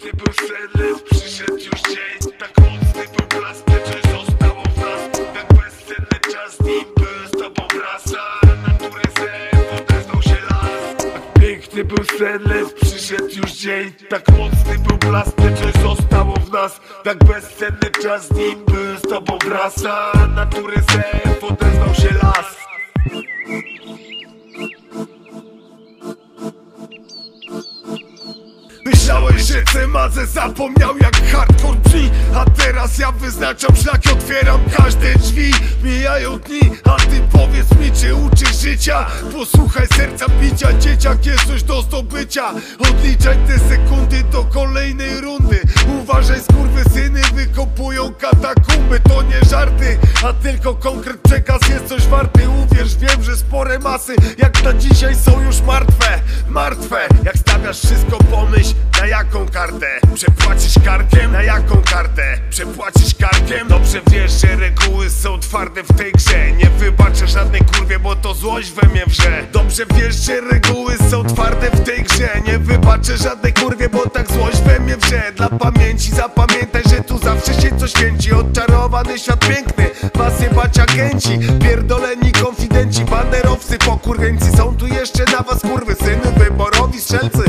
Piękny był sen, lecz przyszedł już dzień Tak mocny był Tak Tak piękny był sen, lecz przyszedł już dzień. Tak mocny był coś zostało w nas. Tak bezcenny czas, nim był z tobą wraz A natury sen, odezwał się las Myślałeś, że Cemadze zapomniał jak hardcore brzmi A teraz ja wyznaczam szlak otwieram każde drzwi. Mijają dni, a ty powiedz mi czy uczysz życia? Posłuchaj serca bicia, dzieciak jest coś do zdobycia. Odliczaj te sekundy do kolejnej rundy. Uważaj syny wykopują katakumby. To nie żarty, a tylko konkret przekaz jest coś warty. Uwierz, wiem, że spore masy jak na dzisiaj są już martwe. Martwe, jak stawiasz wszystko pomyśl na jaką kartę? Przepłacisz karkiem? Na jaką kartę? Przepłacisz karkiem? Dobrze wiesz, że reguły są twarde w tej grze. Nie wybaczę żadnej kurwie, bo to złość we mnie wrze. Dobrze wiesz, że reguły są twarde w tej grze. Nie wybaczę żadnej kurwie, bo tak złość we mnie wrze. Dla pamięci zapamiętaj, że tu zawsze się coś święci Odczarowany świat piękny, was jebać agenci. Pierdoleni konfidenci, banderowcy, pokurwienci Są tu jeszcze na was kurwy syny, wyborowi strzelcy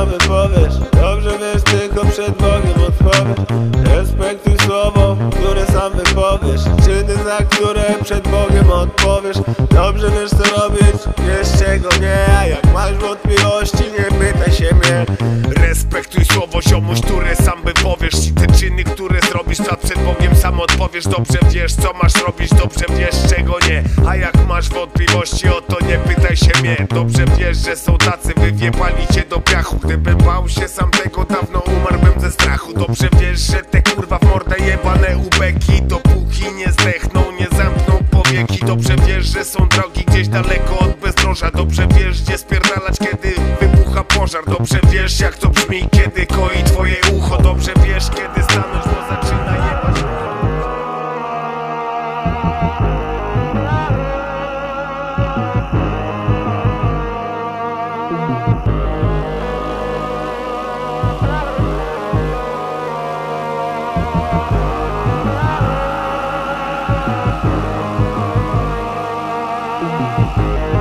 które sam wypowiesz Dobrze wiesz, tylko przed Bogiem odpowiesz Respektuj słowo, które sam wypowiesz. Czyny, za które przed Bogiem odpowiesz. Dobrze wiesz co robić, wiesz czego nie. A jak masz wątpliwości, nie pytaj się mnie. Respektuj słowo ziomuś, które czyny, które zrobisz, to przed Bogiem sam odpowiesz Dobrze wiesz co masz robić, dobrze wiesz czego nie. A jak masz wątpliwości, o to nie pytaj się mnie. Dobrze wiesz, że są tacy, wywiepali cię do piachu. Gdybym bał się sam tego, dawno umarłbym ze strachu. Dobrze wiesz, że te kurwa w mordę jebane ubeki Dopóki nie zdechną, nie zamkną powieki. Dobrze wiesz, że są drogi gdzieś daleko od bezdroża. Dobrze wiesz, gdzie spierdalać, kiedy na pożar. Dobrze wiesz jak to brzmi, kiedy koi twoje ucho. Dobrze wiesz kiedy stanąć, bo zaczyna jebać. Thank